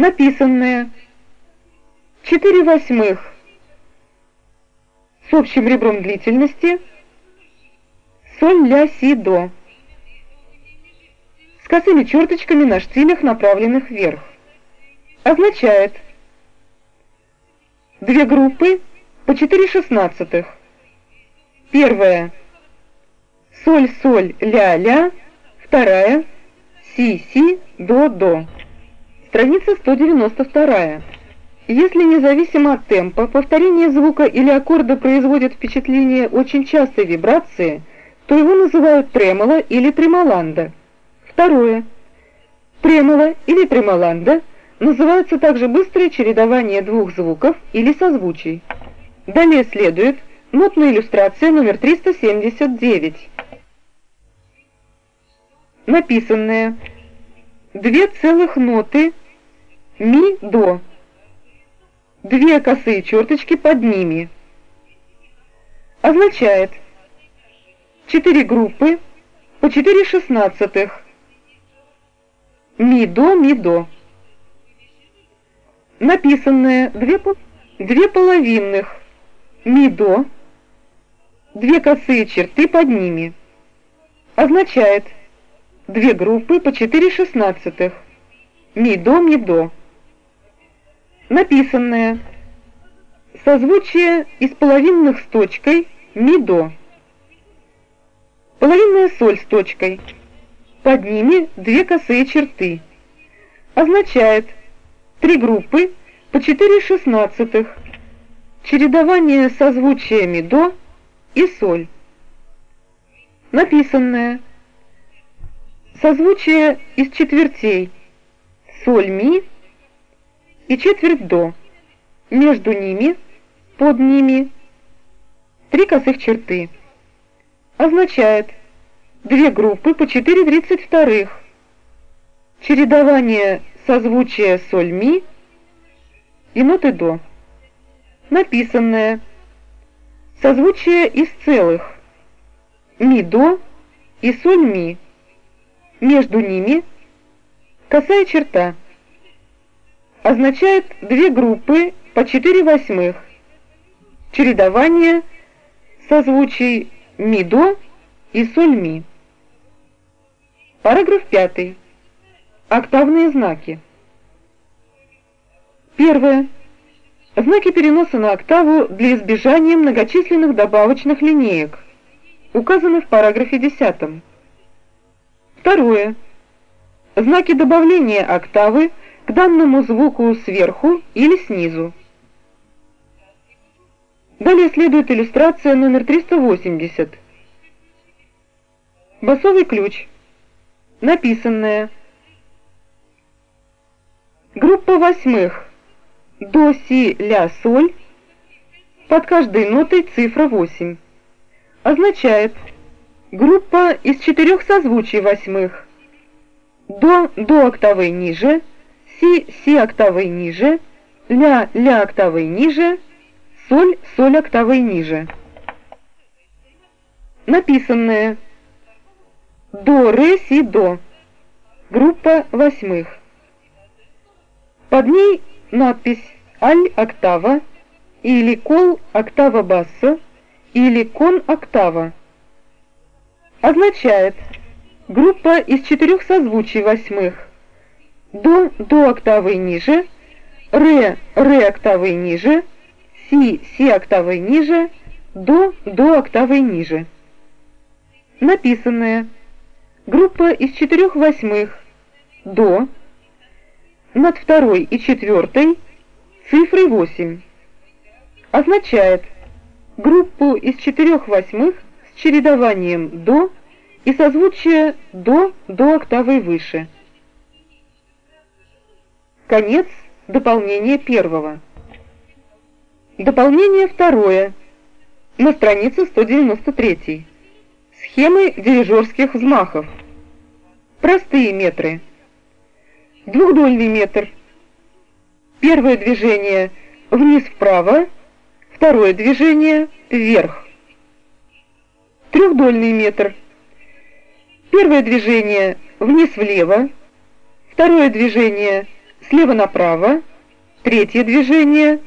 Написанное 4 восьмых с общим ребром длительности соль, ля, си, до. С косыми черточками на штилях, направленных вверх. Означает две группы по 4 шестнадцатых. Первая соль, соль, ля, ля. Вторая си, си, до, до. Страница 192. Если независимо от темпа, повторение звука или аккорда производит впечатление очень частой вибрации, то его называют тремоло или тремоланда. Второе. Тремоло или тремоланда называется также быстрое чередование двух звуков или созвучий. Далее следует нотная иллюстрация номер 379. Написанное две целых ноты ми-до две косые черточки под ними. Означает 4 группы по 4 шестнадцатых. Ми-до, ми-до. Написанное две, две половинных. Ми-до. Две косые черты под ними. Означает две группы по 4 шестнадцатых. Ми-до, ми-до написанное созвучие из половинных с точкой ми-до. Половинная соль с точкой. Под ними две косые черты. Означает три группы по 4 шестнадцатых. Чередование созвучия ми-до и соль. Написанное созвучие из четвертей соль-ми и четверть до. Между ними, под ними, три косых черты. Означает две группы по 4 тридцать вторых. Чередование созвучия соль-ми и ноты до. Написанное созвучие из целых ми-до и соль-ми. Между ними косая черта означает две группы по 4 восьмых. Чередование созвучий ми-до и соль-ми. Параграф 5. Октавные знаки. Первое. Знаки переноса на октаву для избежания многочисленных добавочных линеек, указаны в параграфе 10. Второе. Знаки добавления октавы к данному звуку сверху или снизу. Далее следует иллюстрация номер 380. Басовый ключ. Написанное. Группа восьмых. До, си, ля, соль. Под каждой нотой цифра 8. Означает группа из четырех созвучий восьмых. До, до октавы ниже – си, си октавой ниже, ля, ля октавой ниже, соль, соль октавой ниже. Написанное до, ре, си, до. Группа восьмых. Под ней надпись аль октава или кол октава басса или кон октава. Означает группа из четырех созвучий восьмых до, до октавы ниже, ре, ре октавы ниже, си, си октавы ниже, до, до октавы ниже. Написанное. Группа из четырех восьмых до, над второй и четвертой цифрой 8. Означает группу из четырех восьмых с чередованием до и созвучие до до октавы выше. Конец дополнения первого. Дополнение второе. На странице 193. Схемы дирижерских взмахов. Простые метры. Двухдольный метр. Первое движение вниз-вправо, второе движение вверх. Трехдольный метр. Первое движение вниз-влево, второе движение Слева направо. Третье движение.